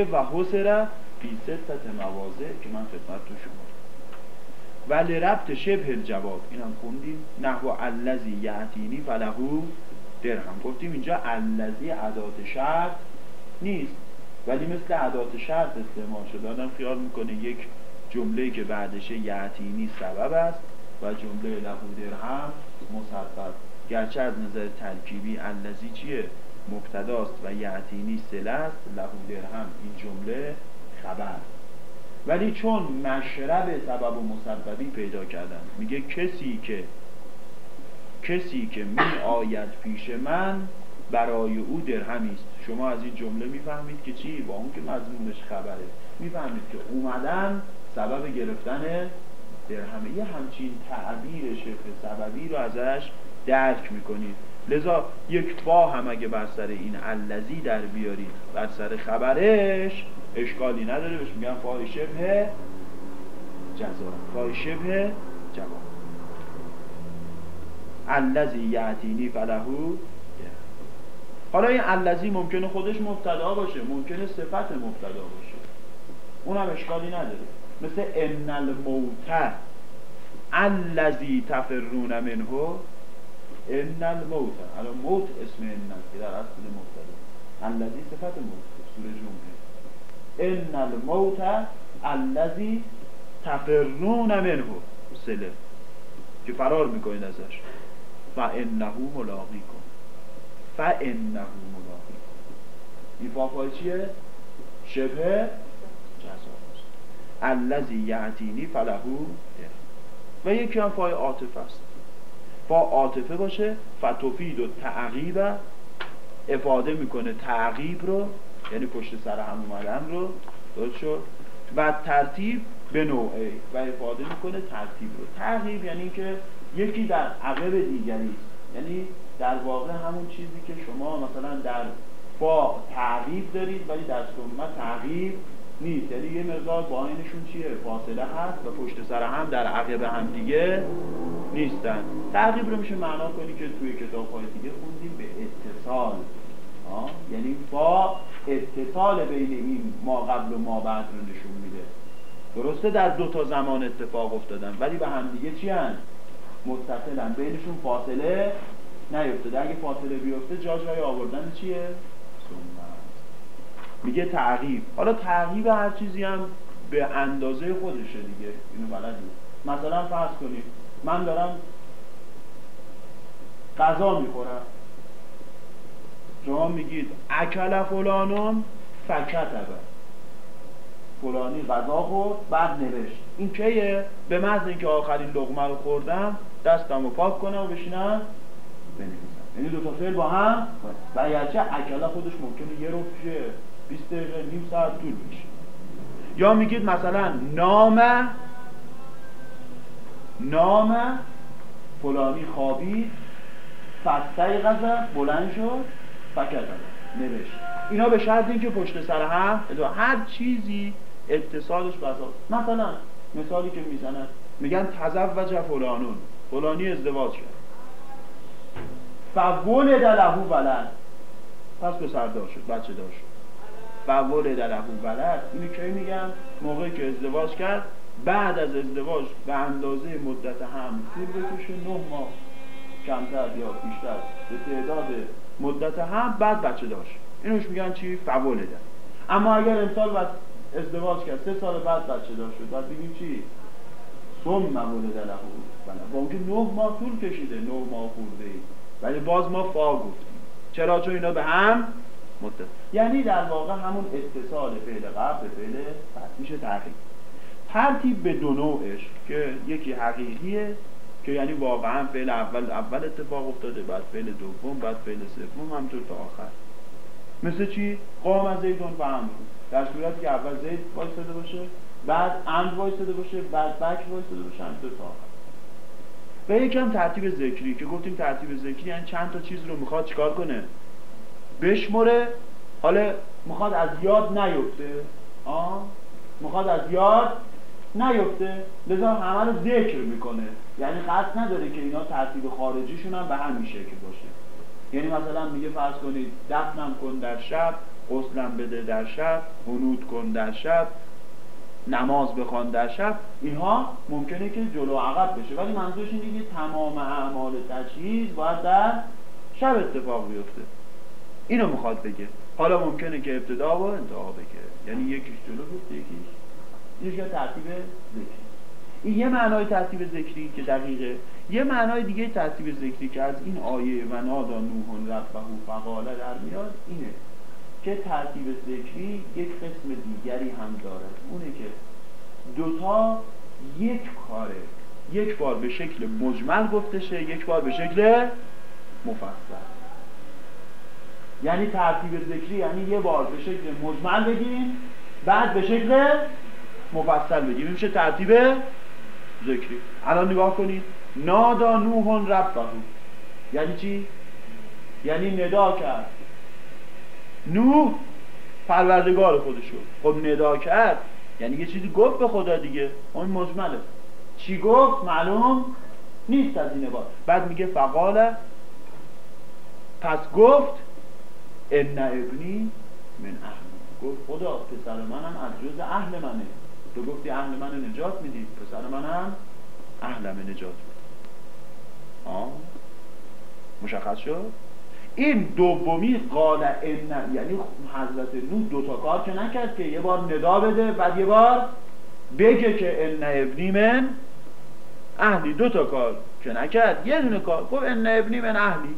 میگه و حسره فی ستت موازه که من خدمت تو شما ولی ربط شبه الجواب اینم خوندیم. نحو الذی یعتینی فلهو درهم. گفتیم اینجا الذی عدات شرط نیست. ولی مثل عدات شرط استعمال شده. آدم خیال می‌کنه یک جمله که بعدش یعتینی سبب است و جمله لهو درهم مسبب. گرچه از نظر ترکیبی الذی چیه؟ مبتداست و یعتینی سله است لهو درهم این جمله خبر. ولی چون مشرب سبب و مسببی پیدا کردن میگه کسی که کسی که می آید پیش من برای او درهمی است. شما از این جمله می‌فهمید که چی؟ با اون که مضمونش خبره. می‌فهمید که اومدن سبب گرفتن درهمه. یه همچین تعبیر شبه سببی رو ازش درک می‌کنید. لذا یک با هم اگه بر سر این الذی در بیارید بر سر خبرش اشکالی نداره. بهش میگن فای شبه جزا فای شبه جواب. الذی یعتینی فلهو حالا این الذی ممکنه خودش مبتدا باشه ممکنه صفت مبتدا باشه. اونم اشکالی نداره. مثل ان الموت الذی تفرون منه ان الموت الان موت اسم ان که در اصل مبتدا الذی صفت موت سوره جمعه ان الموت الذی تفرون منه. سله که فرار می‌کنید ازش. فانه ملاقیکم. فانه ملاقیکم. این فافای چیه؟ شبه جزاست الذی یعتینی فلهو و یکی هم فای عاطفه است. فا عاطفه باشه فتوفید و تعقیب افاده می‌کنه. تعقیب رو یعنی پشت سر هم اومدن رو درست شد؟ و ترتیب به نوعه و افاده می‌کنه ترتیب رو. تعقیب یعنی که یکی در عقب دیگری یعنی در واقع همون چیزی که شما مثلا در فا تعقیب دارید ولی در ثمه تعقیب نیست. یعنی یه مقدار با اینشون چیه؟ فاصله هست و پشت سر هم در عقب هم دیگه نیستن. تعقیب رو میشه معنا کنی که توی کتاب های دیگه خوندیم به اتصال. آه؟ یعنی با اتصال بین این ما قبل و ما بعد رو نشون میده. درسته در دو تا زمان اتفاق افتادن ولی به هم دیگه چی هن؟ متصلن. بینشون فاصله نیفتاده. اگه فاصله بیفته جا جای آوردن چیه؟ میگه تعقیب حالا تعقیب هر چیزی هم به اندازه خودشه دیگه. اینو بلدی مثلا فرض کنید من دارم غذا می‌خورم. شما میگید اکل فلانون فکتبه فلانی غذا خورد بعد نوشت. این کیه؟ به محض اینکه آخرین لغمه رو خوردم دستم رو پاک کنم و بشینم بنویسم. یعنی دو تا فعل با هم و اگرچه اکله خودش ممکنه یه رو شه. 20 دقیقه نیم ساعت طول بشه یا میگید مثلا نام نام فلانی خوابی غذا بلند شد فکر نوشت. اینا به شرط اینکه پشت سر هم هر چیزی اتصالش بساط مثلا مثالی که می‌زنن میگن تزوج فلانون فلانی ازدواج کرد. فولد لهو ولد. پس به سردار شد بچه دار شد. فولد لهو ولد اینو کی میگن موقعی که ازدواج کرد بعد از ازدواج به اندازه مدت هم طول بکشه نه ماه کمتر یا بیشتر به تعداد مدت هم بعد بچه داشت. اینوش میگن چی؟ فولده اما اگر امسال بس ازدواج کرد سه سال بعد بچه دار شد بعد بگیم چی؟ ثم مولد له با اونکه نه ماه طول کشیده نه ماه خورده ولی باز ما فا گفتیم. چرا؟ چون اینا به هم متصل یعنی در واقع همون اتصال فعل قبل به فعل بعد میشه تحقیق ترتیب به دو نوعش که یکی حقیقیه که یعنی واقعا فعل اول اول اتفاق افتاده بعد فعل دوم بعد فعل سوم همطور تا آخر. مثل چی؟ قام زیدون فهم در صورتی که اول زید وایساده باشه بعد اند وایساده باشه بعد بک وایساده باشه همطور تا آخر. و یکم ترتیب ذکری که گفتیم ترتیب ذکری یعنی چند تا چیز رو می‌خواد چیکار کنه؟ بشمره حالا می‌خواد از یاد نیفته. آه می‌خواد از یاد نیفته. لذا همه رو ذکر می‌کنه. یعنی قصد نداره که اینا ترتیب خارجیشون هم به همین شکل باشه. یعنی مثلا میگه فرض کنید دفنم کن در شب غسلم بده در شب هنود کن در شب نماز بخوان در شب. اینها ممکنه که جلو عقب بشه. ولی منظورش اینه که تمام اعمال تجهیز باید در شب اتفاق بیفته. اینو می‌خواد بگه. حالا ممکنه که ابتدا و انتها بگه. یعنی یکیش جلو بیفته یکیش. یکیش ترتیب ذکری. این یه معنای ترتیب ذکری که دقیقه. یه معنای دیگه ترتیب ذکری که از این آیه و نادا نوحون ربهو فقاله در میاد اینه که ترتیب ذکری یک قسم دیگری هم دارد اونه که دوتا یک کاره. یک بار به شکل مجمل گفته شه یک بار به شکل مفصل. یعنی ترتیب ذکری یعنی یه بار به شکل مجمل بگیم بعد به شکل مفصل بگیم میشه ترتیب ذکری. الان نگاه کنید. نادا نوحون ربهو. یعنی چی؟ یعنی ندا کرد. نوح پروردگار خودشو. خب ندا کرد. یعنی یه چیزی گفت به خدا دیگه. اون مجمله. چی گفت؟ معلوم نیست از این بار بعد میگه فقال پس گفت ان ابنی من اهل. گفت خدا پسر منم از جز اهل منه. تو گفتی اهل من نجات میدی پسر منم اهلم نجات میدی آه. مشخص شد؟ این دومی قال ان یعنی حضرت نوح دو تا کار که نکرد که یه بار ندا بده بعد یه بار بگه که ان ابنی من اهلی. دو تا کار که نکرد. یه دونه کار. گفت ان ابنی من اهلی.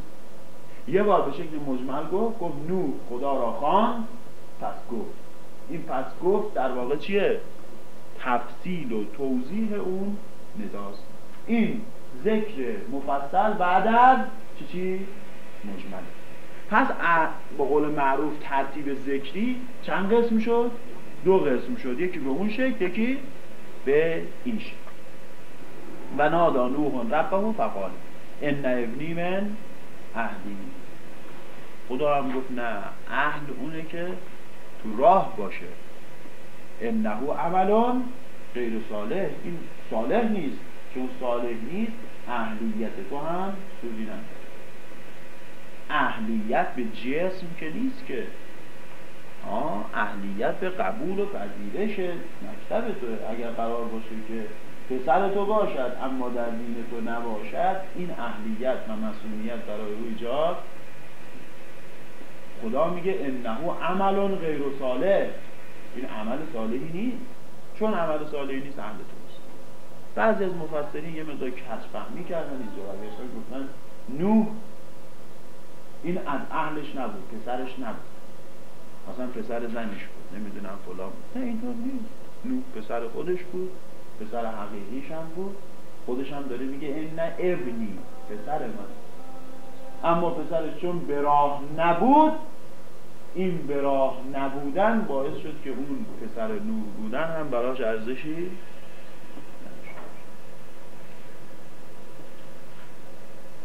یه بار به شکل مجمل گفت گفت نو خدا را خان پس گفت. این پس گفت در واقع چیه؟ تفصیل و توضیح اون نداست این ذکر مفصل بعد از چی چی؟ مجمله پس با قول معروف ترتیب ذکری چند قسم شد؟ دو قسم شد. یکی به اون شکل یکی به این شکل. و نادا نوح ربه فقال ان ابنی من اهلی. خدا هم گفت نه اهل اونه که تو راه باشه. انه عملون غیر صالح. این صالح نیست. چون صالح نیست اهلیت تو هم سودی نداره اهلیت به جسم که نیست که. آه اهلیت به قبول و پذیرش مکتب تو. اگر قرار باشه که پسر تو باشد اما در دین تو نباشد این اهلیت و مسئولیت برای او ایجاد خدا میگه انه عمل غیر صالح. این عمل صالحی نیست. چون عمل صالحی نیست اهل توست بعضی از مفسرین یه مقدار کس فهمی کردن اینجا و گفتن نوح این از اهلش نبود پسرش نبود. مثلا پسر زنش بود نمی‌دونم فلان نه اینطور نیست. نو پسر خودش بود پسر حقیقیش هم بود. خودش هم داره میگه این نه ابنی پسر من. اما پسرش چون به راه نبود این به راه نبودن باعث شد که اون پسر نور بودن هم براش ارزشی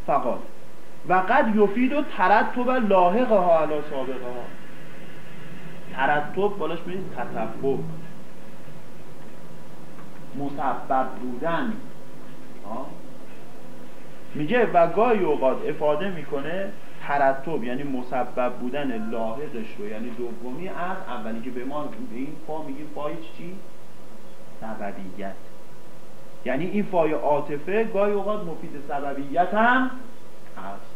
فقط. و قد یفید و ترتب لاحق ها علا سابقه ها ترتب بالاش می‌دید تطبق مسبب بودن. میگه و گاهی اوقات افاده می‌کنه ترتب یعنی مسبب بودن لاحقش رو یعنی دومی از اولی که به ما به این فا میگیم فای چی؟ سببیت. یعنی این فای عاطفه گاهی اوقات مفید سببیت هم هست.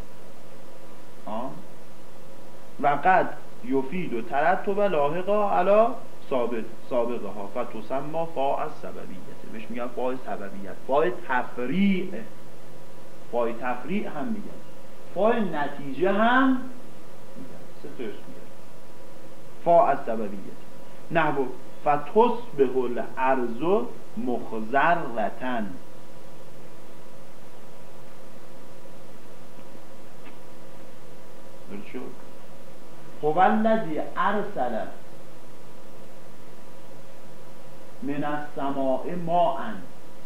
و قد یفید و ترتب لاحقا علا سابق سابقه ها و تسمى فا از سببیته بهش میگن فا سببیت. فا تفریع فا تفریع هم میگن. فا نتیجه هم سه میگن فا از سببیت. نحو فتصبح الارض مخزرتن شد هو الذی ارسل من السماء ماء.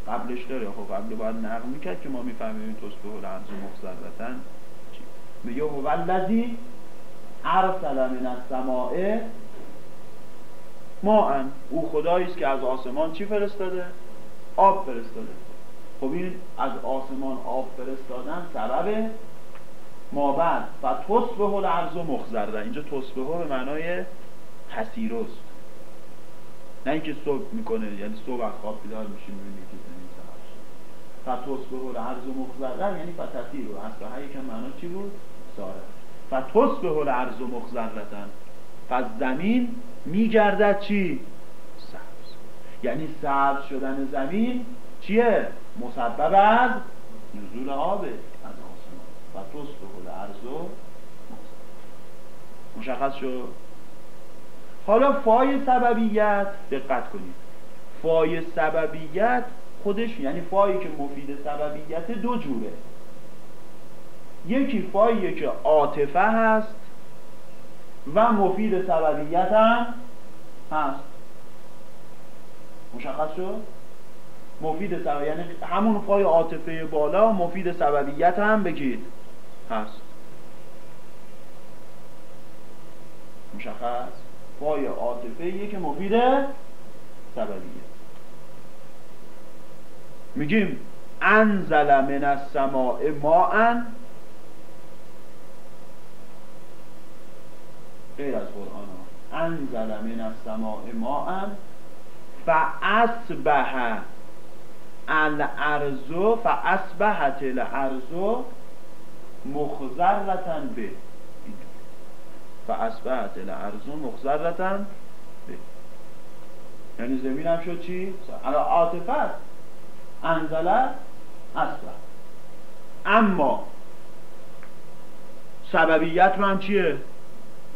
قبلش داره. خب قبل باید نقل می‌کرد که ما می‌فهمیم تصبح الارض مخزرتن میگه هو الذی ارسل من السماء ماء. او خدایی است که از آسمان چی فرستاده؟ آب فرستاده. خب این از آسمان آب فرستادن سبب ما بعد. و تصبح الارض مخزرده اینجا تصبح به معنای حسیرست نه اینکه صبح می‌کنه یعنی صبح از خواب بیدار میشیم می‌بینی که زمین شد فتصبح الارض مخزرده یعنی فتسیر و اصلا یکم معنا چی بود؟ ساره فتصبح الارض مخزرتن پس زمین میگردد چی؟ سبز. یعنی سبز شدن زمین چیه؟ مسبب از نزول آبه از آسمان. و تصبح الارض مشخص شد؟ حالا فای سببیت دقت کنید. فای سببیت خودش یعنی فایی که مفید سببیت دو جوره. یکی فاییه که عاطفه هست و مفید سببیت هم هست. مشخص شد؟ مفید سبب یعنی همون فای عاطفه بالا مفید سببیت هم بگید هست؟ مشخص؟ فای عاطفه که مفید سببیه میگیم انزل من السماء ماء غیر از قرآن ها. انزل من السماء ماء فاصبح الارض فاصبحت الارض مخزرتن به. فاصبحت الارض مخزرتن به. یعنی زمین هم شد چی؟ الان عاطفه. انزله اصبح. اما سببیت هم چیه؟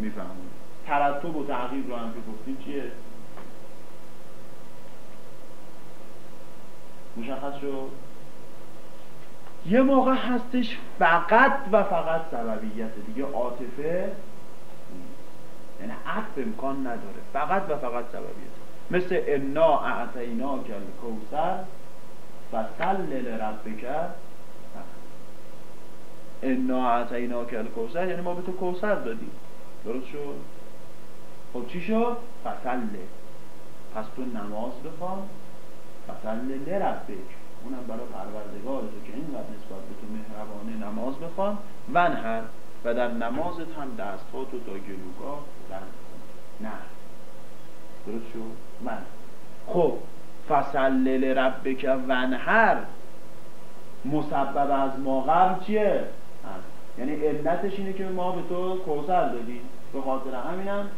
میفهمون ترتب و تغییر رو هم که گفتیم چیه؟ مشخص شد؟ یه موقع هستش فقط و فقط سببیت دیگه عاطفه یعنی عطف امکان نداره. فقط و فقط سببیت. مثل انا اعطینا کل کوسر و سل لربک انا اعطینا کل کوسر یعنی ما به تو کوسر دادیم. درست شد؟ خب چی شد؟ فسله پس تو نماز بخوان فسل لربک اونم برای پروردگار تو که اینقدر نسبت به تو مهربانه نماز بخوان ونهر و در نمازت هم دستها تو تا گلوگاه بلند کن. نه. درست شد؟ من خب فسلل ربک ونهر مسبب از ما قبل چیه؟ یعنی علتش اینه که ما به تو کوسر دادیم. به خاطر همینم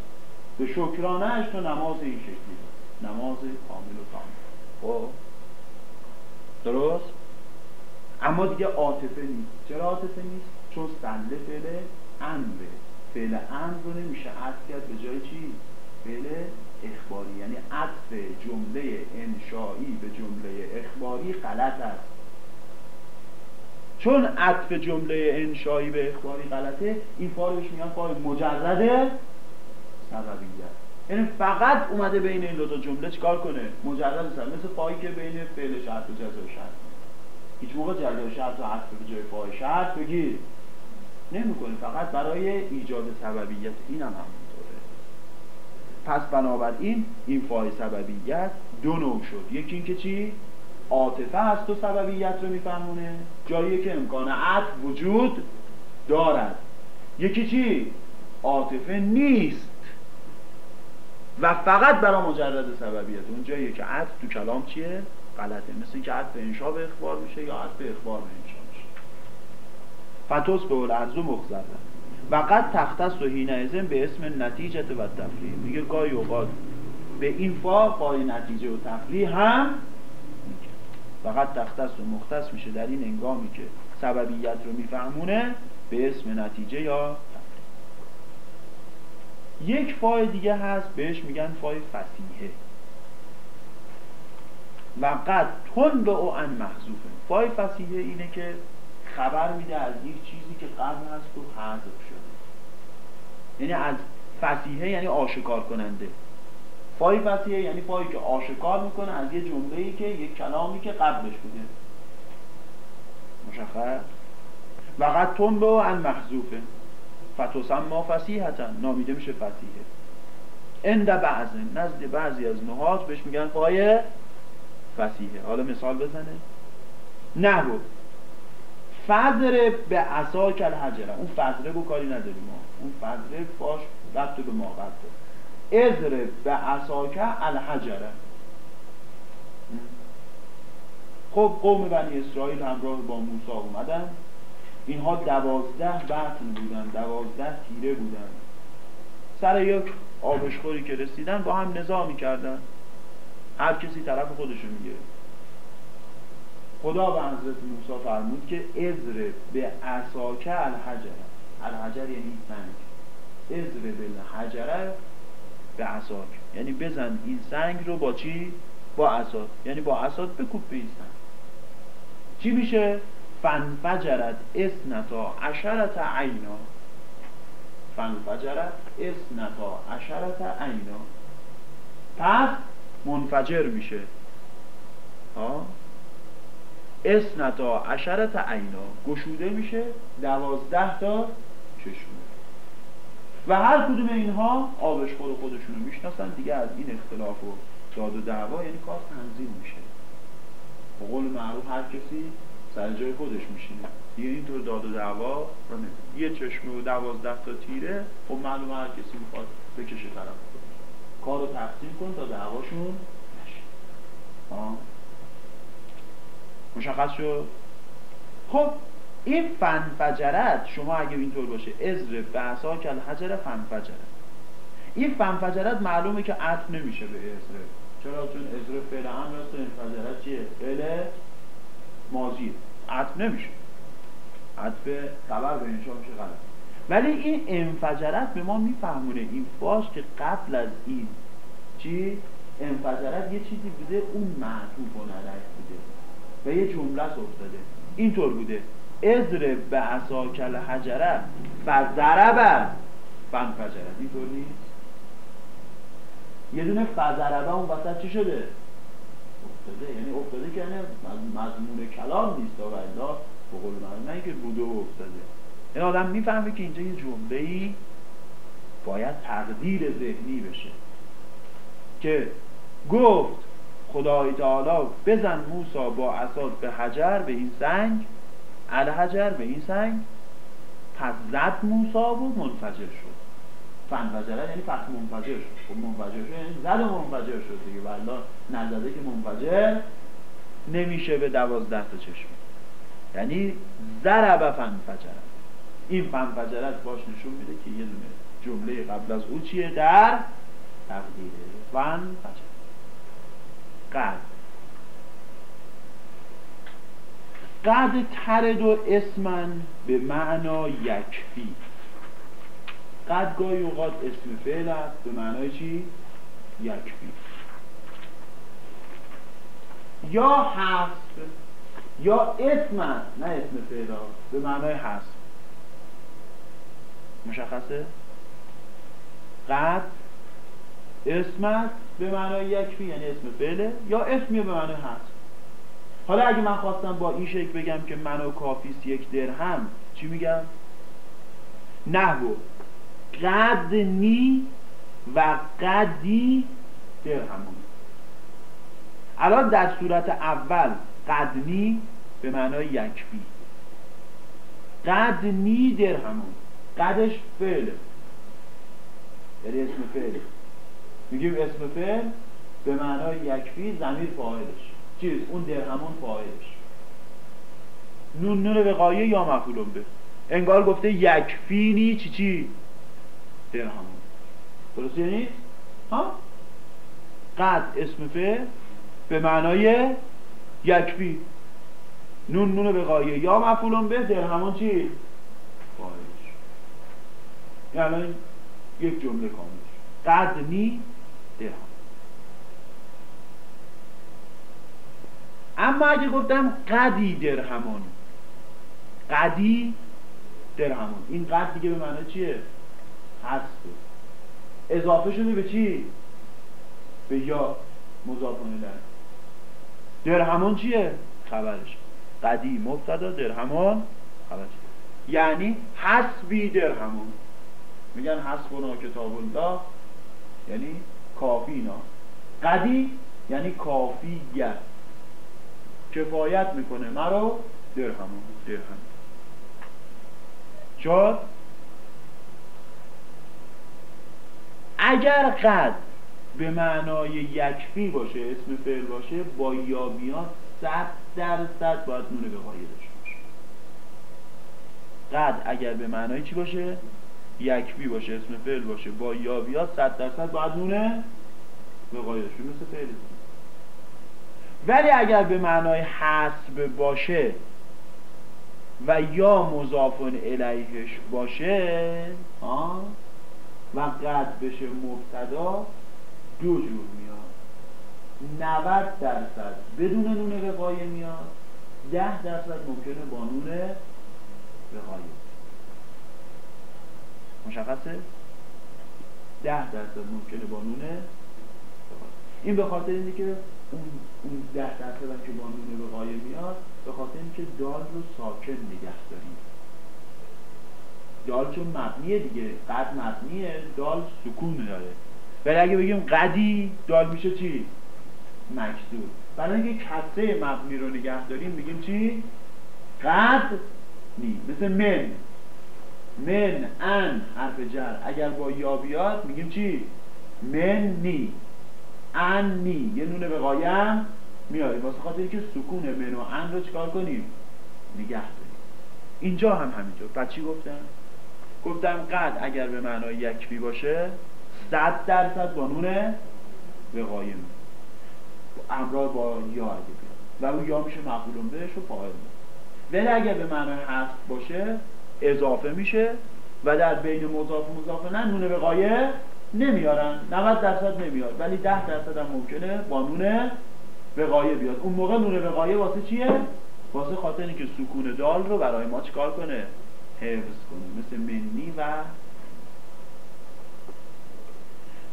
به شکرانهش تو نماز این شکلی نماز کامل و کامل خب؟ درست؟ اما دیگه عاطفه نیست. چرا عاطفه نیست؟ چون سله فعل امره. فعل امر رو نمیشه عطف کرد به جای چی؟ فعل اخباری. یعنی عطف جمله انشایی به جمله اخباری غلط است. چون عطف جمله انشایی به اخباری غلطه این فارو بهش میگن فار مجرد سببیت. یعنی فقط اومده بین این دو تا جمله چیکار کنه؟ مجرد سبب. مثل فایی که بین فعل شرط و جزای شرط. هیچ موقع جزای شرط و عطف به جای فای شرط بگیر. نمی‌کنه. فقط برای ایجاد سببیت این هم همونطوره پس بنابراین این فای سببیت دو نوع شد. یکی اینکه چی؟ عاطفه هست و سببیت رو میفهمونه. جایی که امکان عطف وجود دارد. یکی چی؟ عاطفه نیست. و فقط برای مجرد سببیت. اون جایی که عطف تو کلام چیه؟ غلطه. مثل اینکه عطف انشا به اخبار میشه یا عطف اخبار به انشا میشه. فتصبح الارض مخضرة و قد تختص حینئذ باسم النتیجة و التفریع. میگه گاهی اوقات به این فا فای نتیجه و تفریع هم قد تختص و مختص میشه در این هنگامی که سببیت رو میفهمونه به اسم نتیجه یا تفریع یک فای دیگه هست بهش میگن فای فصیحه و قد تن به او ان محذوفه. فای فسیحه اینه که خبر میده از یک چیزی که قبل هست و حذف شده. یعنی از فسیحه یعنی آشکار کننده فای فسیحه یعنی فایی که آشکار می‌کنه از یه جمله ای که یک کلامی که قبلش بوده. مشخص؟ و قد تن به ان محذوفه فتوسم ما فسیحتا نامیده میشه فسیحه اند بعضه نزد بعضی از نهات بهش میگن فای فسیحه حالا مثال بزنه. نه بود فضر به عصا کل حجره اون فضره رو کاری نداریم ما. اون فضره فاش ربط به ما ازر به عصا الحجره خب قوم بنی اسرائیل همراه با موسی اومدن. اینها دوازده بطن بودن دوازده تیره بودن. سر یک آبشخوری که رسیدن با هم نظامی می‌کردن. هر کسی طرف خودشو میگه خدا به حضرت موسی فرمود که ازر به عصاکه الحجر. الحجر یعنی سنگ ازر به الحجره به عصاک. یعنی بزن این سنگ رو با چی؟ با عصا یعنی با عصا بکوب به این سنگ چی میشه؟ فنفجرت اسنتا عشرت عینا. فنفجرت اسنتا عشرت عینا. پس منفجر میشه. ها؟ اسنتا عشرت عینا. گشوده میشه. دوازده تا چشمه و هر کدوم اینها آبش خود خودشونو می‌شناسن. دیگه از این اختلاف و داد و دعوا یعنی کار تنظیم میشه. به قول معروف هر کسی سر جای خودش میشینه. دیگه اینطور داد و دعوا یه چشمه و دوازده تا تیره خب معلوم هر کسی می‌خواد بکشه طرف. کار رو تقسیم کن تا دعواشون نشه. مشخص شد؟ خب. این فنفجرت شما اگه اینطور باشه ازر بحثا کل حجر فنفجرت این فنفجرت معلومه که عطف نمیشه به ازر چرا؟ چون ازر فعل هم راست انفجرت چیه؟ فعل ماضی. عطف نمیشه. عطف خبر به انشا میشه غلط. ولی این انفجرت به ما میفهمونه. این فاش که قبل از این چی؟ انفجرت یه چیزی بوده اون معطوف و بوده. و یه جمله افتاده اینطور بوده. ازر به عصا کل حجره فضربه فنفجرت اینطور نیست؟ یه دونه فضربه اون وسط چی شده؟ افتاده. یعنی افتاده که یعنی مضمون کلام نیست. و الا به قول نه اینکه بوده و افتاده. این آدم می‌فهمه که اینجا یه جمله ای باید تقدیر ذهنی بشه. که گفت خدای تعالی بزن موسا با اساد به حجر به این سنگ الحجر به این سنگ پس زد موسا و منفجر شد. فنفجره یعنی پس منفجر شد. خب منفجر شد یعنی زد منفجر شد دیگه. والا نزده که منفجر نمیشه به دوازده تا چشم. یعنی ضرب فنفجر این فنفجرت باش نشون میده که یه دونه جمله قبل از او چیه؟ در تقدیره فنفجر قد قد ترد و اسمن به معنا یکفی قد گاهی اوقات اسم فعل است به معنای چی؟ یکفی یا حذف یا اسم است نه اسم فعل به معنای حذف مشخصه؟ قد اسم است به معنای یکفی یعنی اسم فعله یا اسمی به معنای هست حالا اگه من خواستم با این شکل بگم که منو کافیست یک درهم چی میگم؟ نحو قدنی و قدی درهمون الان در صورت اول قدنی به معنای یکفی قدنی درهمون قدش فعله یعنی اسم فعله میگیم اسم فعل به معنای یکفی زمیر فاعلش. چیز اون درهمون فاعلش نون نون وقایه یا مفعول به؟ انگار گفته یکفینی چی چی؟ درهم درست یعنی؟ ها؟ قد اسم فعل به معنای یکفی نون نون به قایه یا مفعولون به؟ درهمان چی؟ فاعلش یعنی یک جمله کاملش قد نی درهم اما اگه گفتم قدی درهمان قدی درهمان این قد دیگه به معنی چیه؟ هسته. اضافه شده به چی؟ به یا مضاف در. درهمان چیه؟ خبرش. قدی مبتدا درهمان خبرش. یعنی حسبی درهمان. میگن حسبنا کتاب الله. یعنی کافینا قدی یعنی کافی کفایت می‌کنه. مرا درهم درهم. چون اگر قد به معنای یکفی باشه اسم فعل باشه با یا بیاد صد درصد باید نون به داشته باشه. قد اگر به معنای چی باشه؟ یکفی باشه اسم فعل باشه با یا بیاد صد درصد باید نونه به داشته مثل فعل ولی اگر به معنای حسب باشه و یا مضافن الیهش باشه و قد بشه مبتدا دو جور میاد. 90 درصد بدون نون وقایه میاد. ده درصد ممکنه با نون وقایه مشخصه؟ ده درصد ممکنه با نون این به خاطر اینه که اون اون ده درصد که با نون وقایه میاد به خاطر اینکه دال رو ساکن نگه داریم. دال چون مبنیه دیگه قد مبنیه دال سکون داره. ولی اگه بگیم قدی دال میشه چی؟ مکسور برای اینکه کسره مبنی رو نگه داریم میگیم چی؟ قد نی. مثل من. من ان حرف جر. اگر با یا بیاد میگیم چی؟ من نی. ان نی یه نونه به قایم میاریم واسه خاطر اینکه سکون من و ان رو چکار کنیم؟ نگه داریم. اینجا هم همینجا. بعد چی گفتم؟ گفتم قد اگر به معنای یکفی باشه صد درصد با نون وقایم امراه با یا اگه بیاد. و اون یا میشه مقبولون بهش و فاعل ولی اگر به معنای هست باشه اضافه میشه و در بین مضاف و مضاف نه نون وقایه نمیارن. 90 درصد نمیاد. ولی 10 درصد هم ممکنه با نون وقایه بیاد. اون موقع نون وقایه واسه چیه؟ واسه خاطر اینکه سکون دال رو برای ما چیکار کنه؟ حفظ کنه. مثل منی و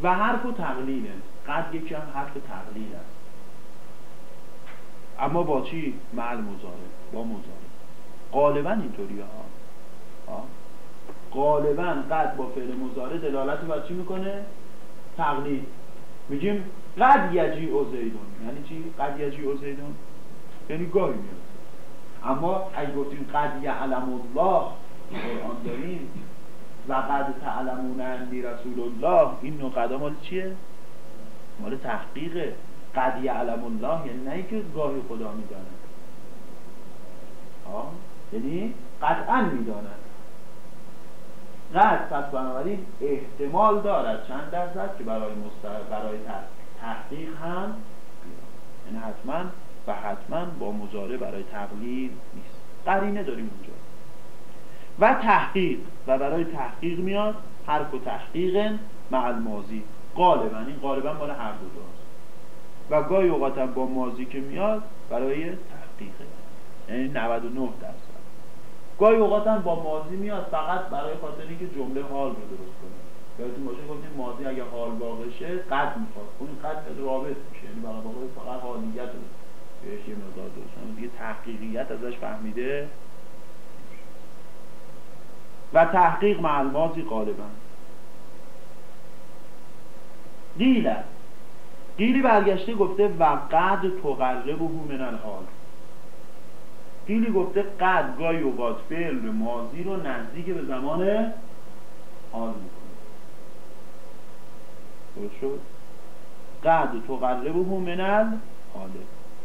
و حرف و تقلیله. قد یکی هم حرف تقلیل است. اما با چی؟ معل مزاره با مزاره غالبا اینطوری ها. غالبا قد با فعل مزاره دلالت بر چی می‌کنه؟ تقلیل میگیم قد یجی او زیدون. یعنی چی؟ قد یجی او زیدون. یعنی گاهی میاد. اما اگه گفتیم قد یعلم الله قرآن داریم و قد تعلمون انی رسول الله این نوع قدا مال چیه؟ مال تحقیقه. قد یعلم الله یعنی نه که گاهی خدا می‌داند. یعنی قطعا می‌داند. قد پس بنابراین احتمال دارد چند درصد که برای مستر... برای تحقیق هم یعنی حتما و حتما با مزاره برای تقلیل نیست. قرینه داریم اونجا. و تحقیق. و برای تحقیق میاد حرف و تحقیق مع الماضی. غالبا. این غالبا مال هر دو داست و گاهی اوقات با ماضی که میاد برای تحقیقه یعنی 99 درصد. گاهی اوقات با ماضی میاد فقط برای خاطر اینکه جمله حال رو درست کنه. یادتون باشه گفتیم ماضی اگه حال واقع شه قد می‌خواد. اون قد رابط میشه. یعنی برای واقع فقط حالیت رو بهش یه مقدار درست دیگه تحقیقیت ازش فهمیده و تحقیق مع الماضی غالبا. قیل. قیلی برگشته گفته و قد تقرب من الحال. قیلی گفته قد گاهی اوقات فعل ماضی رو نزدیک به زمان حال می‌کنه. درست شد؟ قد تقرب من الحاله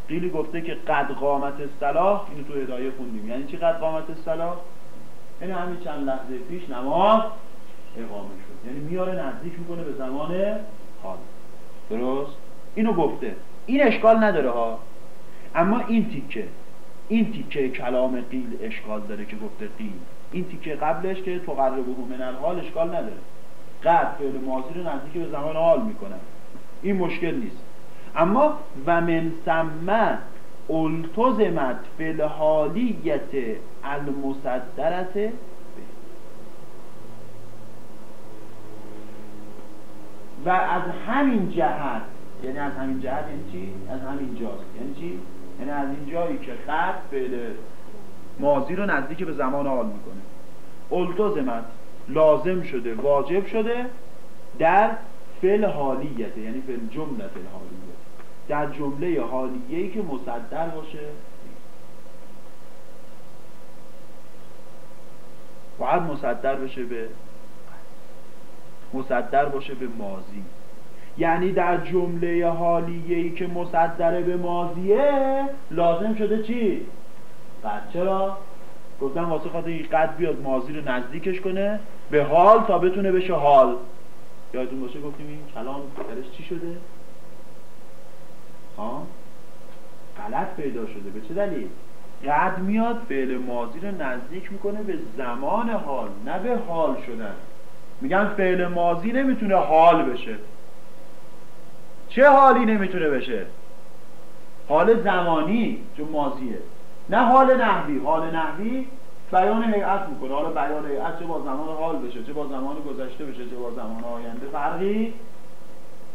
قیلی گفته که قد قامت الصلاح اینو تو هدایه خوندیم. یعنی چی قد قامت الصلاح یعنی همین چند لحظه پیش نماز اقامه شد. یعنی میاره نزدیک می‌کنه به زمان حال. درست؟ اینو گفته. این اشکال نداره ها. اما این تیکه. این تیکه کلام قیل اشکال داره که گفته قیل این تیکه قبلش که تو قرر به من الحال اشکال نداره. قد فعل ماضی رو نزدیک به زمان حال می‌کنن این مشکل نیست. اما و من سمه التزمت فی الحالیت المصدرت و از همین جهت یعنی از همین جهت یعنی چی؟ از همین جاست. یعنی چی؟ یعنی از این جایی که خط فعل ماضی رو نزدیک به زمان حال می‌کنه. التزمت لازم شده واجب شده در فعل حالیته یعنی فعل جمله حالیه در جمله حالیه ای که مصدر باشه باید مصدر بشه به مصدر باشه به ماضی. یعنی در جمله حالیه ای که مصدر به ماضیه لازم شده چی؟ قد چرا؟ گفتم واسه خاطر این قد بیاد ماضی رو نزدیکش کنه به حال تا بتونه بشه حال یادتون باشه گفتیم این کلام درش چی شده؟ ها؟ غلط پیدا شده به چه دلیل؟ قد میاد فعل ماضی رو نزدیک می‌کنه به زمان حال نه به حال شدن میگن فعل ماضی نمی‌تونه حال بشه چه حالی نمی‌تونه بشه؟ حال زمانی چون ماضیه نه حال نحوی حال نحوی بیان هیئت می‌کنه. حالا بیان هیئت چه با زمان حال بشه چه با زمان گذشته بشه چه با زمان آینده فرقی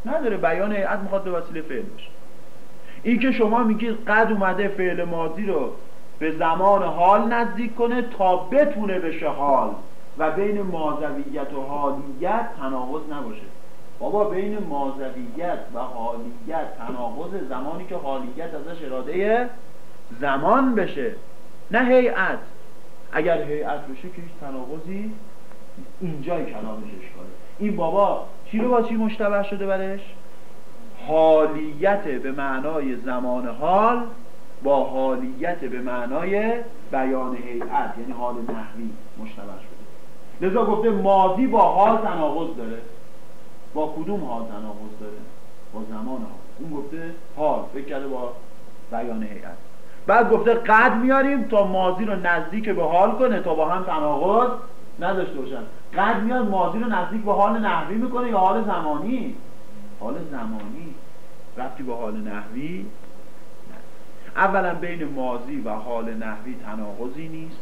نداره. بیان هیئت می‌خواد به وسیله فعل بشه. این که شما میگید قد اومده فعل ماضی رو به زمان حال نزدیک کنه تا بتونه بشه حال و بین مازویت و حالیت تناقض نباشه. بابا بین مازویت و حالیت تناقض زمانی که حالیت ازش اراده زمان بشه نه هیئت. اگر هیئت بشه که هیچ تناقضی اینجای کلامش اشکاله این بابا چی رو با چی مشتبه شده برش؟ حالیت به معنای زمان حال با حالیت به معنای بیان هیئت یعنی حال نحوی مشتبه شده. لذا گفته ماضی با حال تناقض داره. با کدوم حال تناقض داره؟ با زمان حال. اون گفته حال فکر کرده با بیان هیئت. بعد گفته قد میاریم تا ماضی رو نزدیک به حال کنه تا با هم تناقض نداشته باشن. قد میاد ماضی رو نزدیک به حال نحوی می‌کنه یا حال زمانی؟ حال زمانی. رفتی به حال نحوی اولا بین ماضی و حال نحوی تناقضی نیست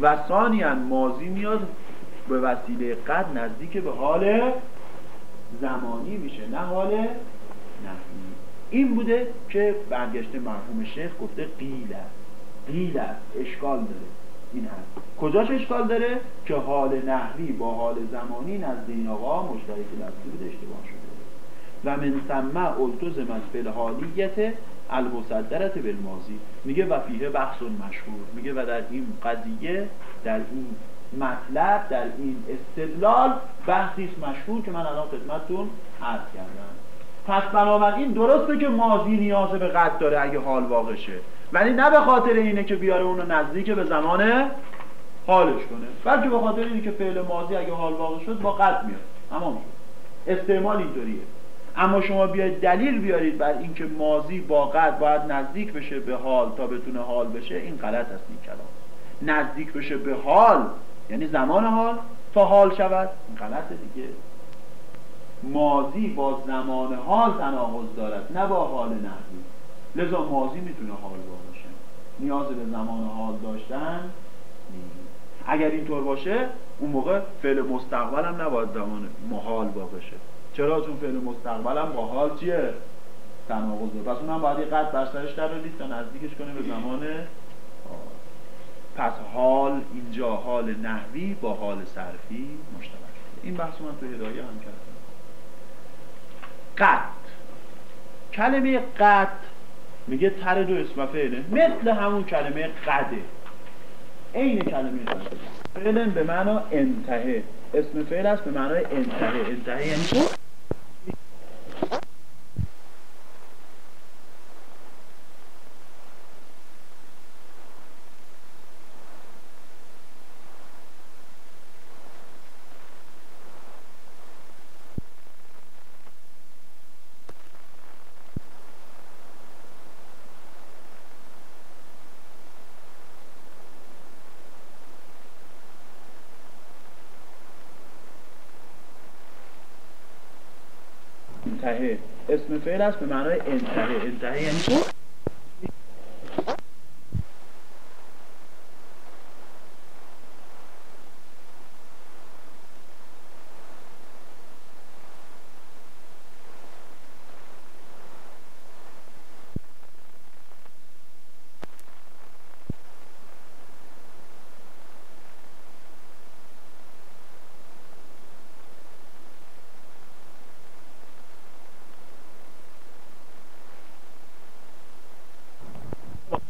و ثانیا ماضی میاد به وسیله قد نزدیک به حال زمانی میشه. نه حال نحوی این بوده که برگشته مرحوم شیخ گفته قیله قیله اشکال داره. این هست کجاش اشکال داره؟ که حال نحوی با حال زمانی نزد این آقا مشترک لفظی بوده اشتباه شده. و من سمه التزمت فی الحالیت المصدرت بالماضی. میگه و فیه بحث مشهور. میگه و در این قضیه در این مطلب در این استدلال بحثی مشهور که من الان خدمتتون عرض کردم. پس بنابراین درسته که ماضی نیاز به قد داره اگه حال واقع شه. ولی نه به خاطر اینه که بیاره اونو نزدیک به زمان حالش کنه بلکه به خاطر اینه که فعل ماضی اگه حال واقع شد با قد میاد. تمام شد. استعمال اینطوریه. اما شما بیاید دلیل بیارید بر اینکه ماضی با قد باید نزدیک بشه به حال تا بتونه حال بشه این غلط است این کلام. نزدیک بشه به حال یعنی زمان حال تا حال شود. غلطه دیگه. ماضی با زمان حال تناقض دارد نه با حال نحوی. لذا ماضی می‌تونه حال باشه. نیاز به زمان حال داشتن نیست. اگر اینطور باشه اون موقع فعل مستقبل هم نباید زمان محال واقع شه چرا؟ چون فعل مستقبل هم با حال چیه؟ تناقض داره پس اونم باید یه قد بر سرش در تا نزدیکش کنه به زمان پس حال اینجا حال نحوی با حال صرفی مشترک این بحث من تو هدایه هم کردم. قط. کلمه قط میگه تر دو اسم فعله. مثل همون کلمه قده. عین کلمه قده. فعل به معنا انتهه. اسم فعل است به معنای انتهه. انتهه یعنی انتهه. اسم فعل است به معنای انتهه. انتهه یعنی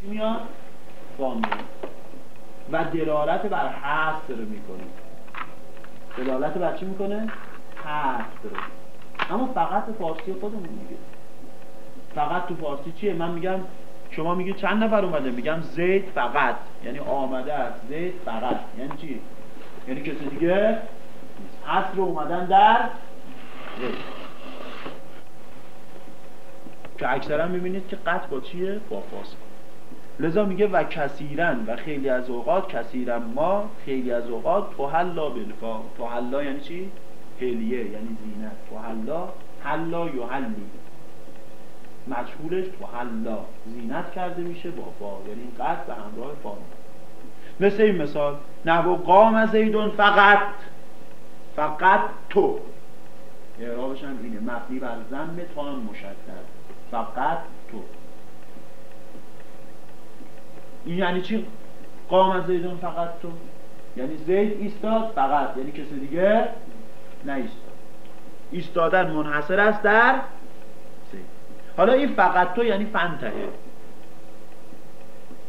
میاد و دلالت بر حصر می‌کنه. دلالت بر چی می‌کنه؟ حصر اما فقط فارسی خودمون میگه فقط تو فارسی چیه؟ من میگم شما میگه چند نفر اومده؟ میگم زید فقط. یعنی آمده است. زید فقط. یعنی چی؟ یعنی کسی دیگه؟ حصر اومدن در زید. که اکثرا می‌بینید که قط با چیه؟ با فاصله لذا میگه و کثیرن و خیلی از اوقات کثیرن ما خیلی از اوقات توحلا بالفا. توحلا یعنی چی؟ هلیه یعنی زینت. توحلا حلا یحلی. مجهولش توحلا. زینت کرده میشه با فا. یعنی قصد به همراه فا. مثل این مثال. نبو قام زیدون فقط. فقط تو. اعرابش هم اینه. مبنی بر زن تان مشدد. فقط تو. این یعنی چی؟ قام زیدون فقط تو؟ یعنی زید ایستاد فقط. یعنی کسی دیگه ایستاد ایستادن منحصر است در زید. حالا این فقط تو یعنی فنتهه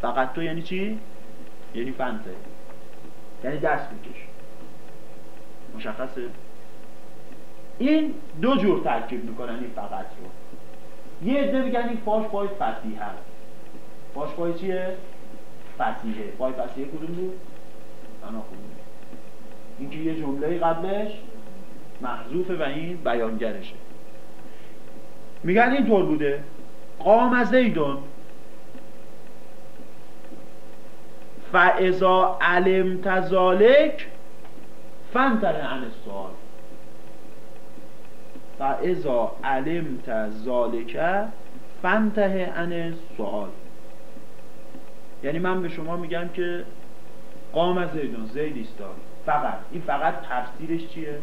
فقط تو یعنی چی؟ یعنی فنتهه یعنی دست میکش. مشخصه؟ این دو جور ترکیب می‌کنن این فقط رو. یه عده بگن این فاش پای فسیح هست فاش پای چیه؟ فسیحه پای فسیحه کدوم بود؟ بنا این که یه جمله قبلش محذوفه و این بیانگرشه. میگن این طور بوده. قام زیدون. فاذا علمت ذالک فانتهی عن السؤال فاذا علمت ذالک فانتهی عن السؤال یعنی من به شما میگم که قام زیدون زید ایستاد فقط. این فقط تفسیرش چیه؟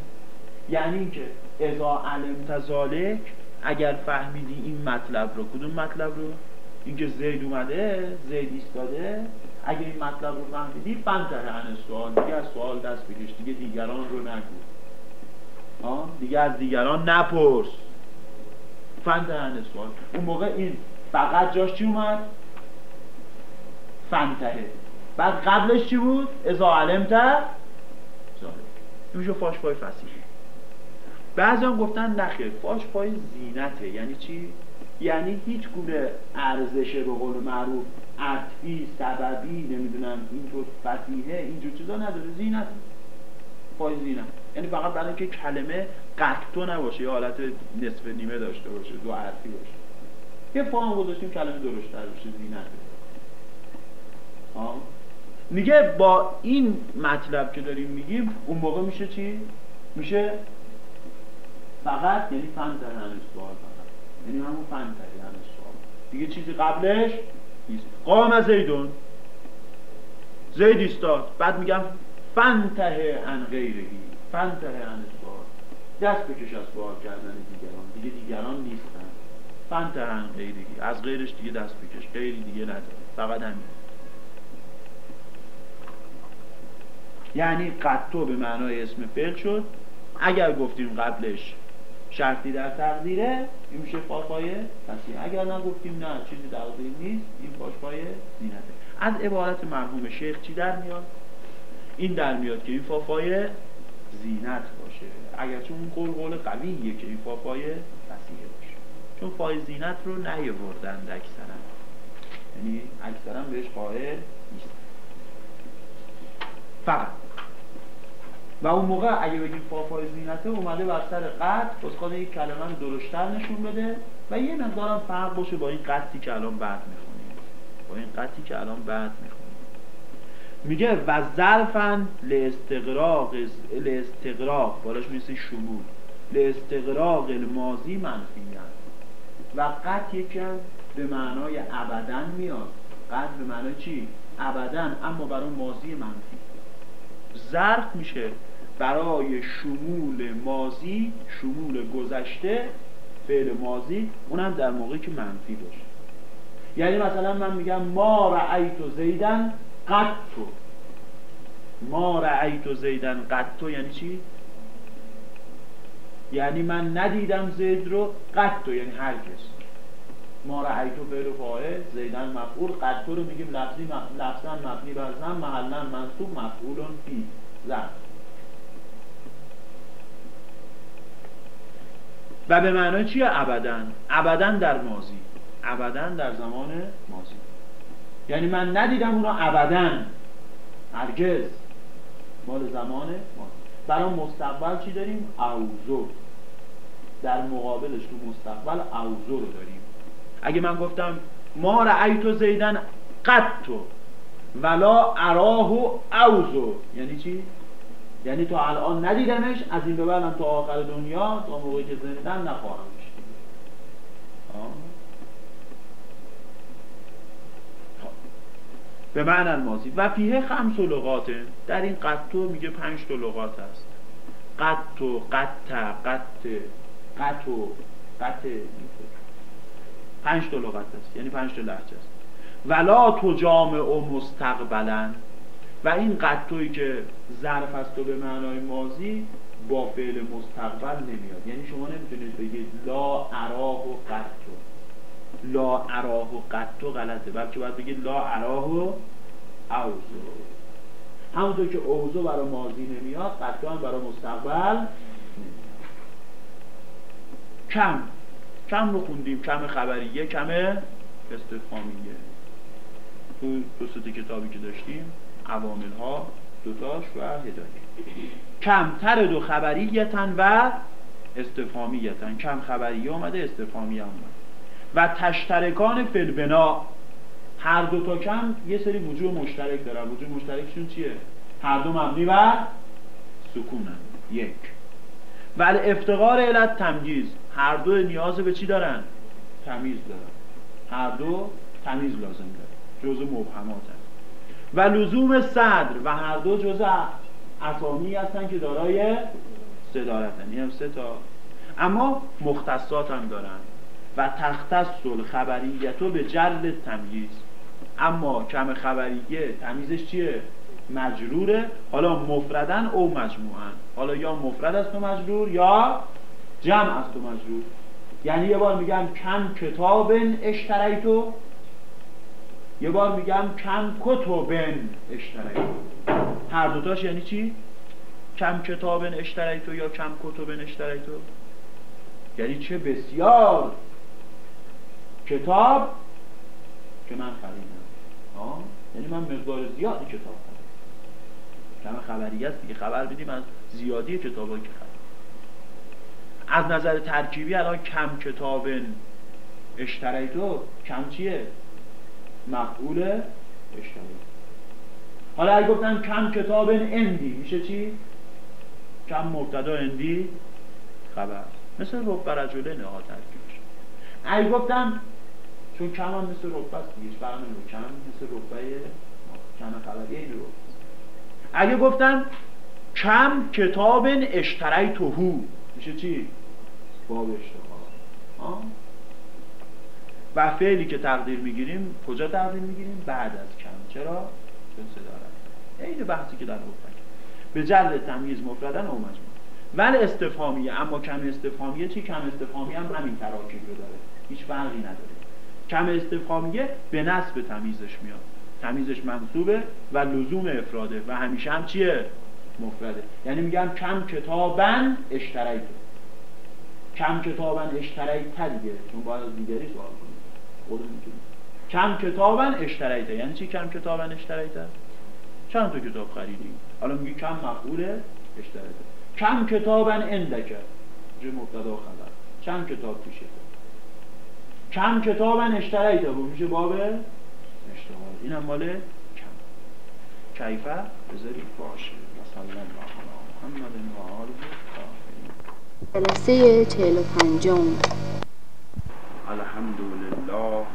یعنی اینکه اذا علم ذالک اگر فهمیدی این مطلب رو کدوم مطلب رو؟ اینکه زید اومده زید ایستاده. اگر این مطلب رو فهمیدی فنتهه عن سوال. دیگه از سوال دست بکش. دیگه دیگران رو نگو. دیگه از دیگران نپرس. فنتهه عن سوال. اون موقع این فقط جاش چی اومد؟ فنتهه بعد قبلش چی بود؟ ازا علمت ظالم میشه فاش پای فسیح بعضی هم گفتن نخیر فاش پای زینته. یعنی چی؟ یعنی هیچ گونه ارزش به قول معروف عطفی سببی نمی‌دونم اینطور فسیحه اینجور چیزا نداره. زینت. پای زینت. یعنی فقط برای اینکه کلمه قطتو نباشه یه حالت نصف نیمه داشته باشه دو حرفی باشه. یه فا هم گذاشتیم کلمه درشتر باشه میگه با این مطلب که داریم میگیم اون موقع میشه چی؟ میشه فقط یعنی فن ترهن سوال فقط. یعنی همون فن ترهن سوال. دیگه چیزی قبلش نیست. قام زیدون. زید ایستاد. بعد میگم فنته ان غیرهی. فنته ان سوال. دست بکش از سوال کردن دیگران. دیگه دیگران نیستن. فنته ان غیرهی. از غیرش دیگه دست بکش غیری دیگه نداره. فقط همین. یعنی قطو به معنای اسم فعل شد. اگر گفتیم قبلش شرطی در تقدیره این میشه پاشپای پسی اگر نگفتیم نه چیزی تقدیر نیست این پاشپای زینته. از عبارت مرحوم شیخ چی در میاد؟ این در میاد که این فافای زینت باشه. اگر چون اون قول قویه که این فافای فسیحه باشه. چون فای زینت رو نیاوردند اکثرا. یعنی اکثرا بهش قائل نیست. فقط و اون موقع اگه بگیم فافای زینته اومده بر سر قط بس یک کلمه رو درشتر نشون بده و یه مقدارم فرق باشه با این قطی که الان بعد می‌خونیم. با این قطی که الان بعد می‌خونیم. میگه و ظرفن لاستقراق لاستقراق بالاش می‌رسه شمول لاستقراق الماضی منفی و قط یکی به معنای ابدا میاد. قط به معنای چی؟ ابدا اما برای ماضی منفی. ظرف میشه برای شمول ماضی شمول گذشته فعل ماضی اونم در موقعی که منفی باشه. یعنی مثلا من میگم ما رأیت زیدن قطو ما رأیت زیدن قطو یعنی چی؟ یعنی من ندیدم زید رو قطو یعنی هرگز. ما رأیتو فعل فاعل زیدن مفعول قطو رو میگیم لفظی لفظا مبنی بر زن محلا منصوب مفعول فی زن. و به معنای چیه ابدا. ابدا در ماضی. ابدا در زمان ماضی. یعنی من ندیدم اونو ابدا. هرگز. مال زمان ماضی. برای مستقبل چی داریم؟ اوزو در مقابلش تو مستقبل اوزو رو داریم. اگه من گفتم ما رأیتو زیدن قطو ولا اراه اوزو یعنی چی؟ یعنی تا الان ندیدمش از این به بعدم تا آخر دنیا تا موقعی که زندن نخواهم خب. به معنی ماضی. و فیه خمس لغات. در این قطو میگه پنج تا لغات هست. قطو قط قط قطو قط. پنج تا لغت هست. یعنی پنج تا لحجه است ولا تو جامع و مستقبلا. و این قطوی که ظرف است و به معنای ماضی با فعل مستقبل نمیاد. یعنی شما نمی‌تونید بگید لا اراه و قطو لا اراه و قطو غلطه. بلکه باید بگید لا اراه و اوزو همونطور که اوزو برای ماضی نمیاد قطو هم برای مستقبل نمیاد. کم. کم رو خوندیم. کم خبریه کم استفامیه. تو دو کتابی که داشتیم. عوامل ها دوتاش و هدایه کمتر دو خبریتن و استفامیتن. کم خبریه آمده استفامیه آمده. و تشترکان فلبنا. هر دو تا کم یه سری وجود مشترک دارن. وجود مشترکشون چیه؟ هر دو مبنی و سکونن. یک. ولی افتقار علت تمگیز هر دو نیاز به چی دارن؟ تمیز دارن. هر دو تمیز لازم دارن. جزء مبهمات و لزوم صدر و هر دو جزء اسامی هستن که دارای صدارتن این هم سه تا. اما مختصات هم دارن و تختص خبریتو به جر تمیز. اما کم خبریه تمیزش چیه؟ مجروره. حالا مفردن او مجموعن. حالا یا مفرد است و مجرور یا جمع است و مجرور. یعنی یه بار میگم کم کتابن اشتریتو یه بار میگم کم کتبن اشتریتو هر دوتاش یعنی چی؟ کم کتابن اشتریتو یا کم کتبن اشتریتو یعنی چه بسیار کتاب که من خریدم. یعنی من مقدار زیادی کتاب خریدم. کم خبری است دیگه. خبر بدیم از زیادی کتابایی که خرید. از نظر ترکیبی الان کم کتاب اشتریتو کم چیه؟ مفعول اشتری حالا اگه گفتم کم کتاب اندی میشه چی؟ کم مبتدا اندی؟ خبر. مثل رب رجله نه ها ترکیبش. اگه گفتم چون کم هم مثل رب است دیگه فرق کم مثل ربه کم خبری این رو. اگه گفتم کم کتاب اشتریتو میشه چی؟ باب اشتغال و فعلی که تقدیر می‌گیریم کجا تقدیر می‌گیریم؟ بعد از کم. چرا؟ چون صدارت این بحثی که در گفتن به جل تمیز مفردن او مجموع ولی استفهامیه اما کم استفهامیه چی؟ کم استفهامیه هم همین تراکیب رو داره. هیچ فرقی نداره. کم استفهامیه به نصب تمیزش میاد. تمیزش منصوبه و لزوم افراده. و همیشه هم چیه؟ مفرده. یعنی میگم کم کتابن اشتریت کم کتابن اشتریت دیگه چون باید دیگری سوال خودمون کم کتابن اشتریت یعنی چی کم کتابن اشتریت چند تا کتاب خریدیم حالا میگی کم مفعول اشتریت کم کتابن اندکه جو مبتدا خبر. چند کتاب پیشه کم کتابن اشتریت بود میشه باب اشتغال اینم مال کم. کیفه بذارید باشه. علی محمد و آله جلسه چهل و پنجم. الحمد 哦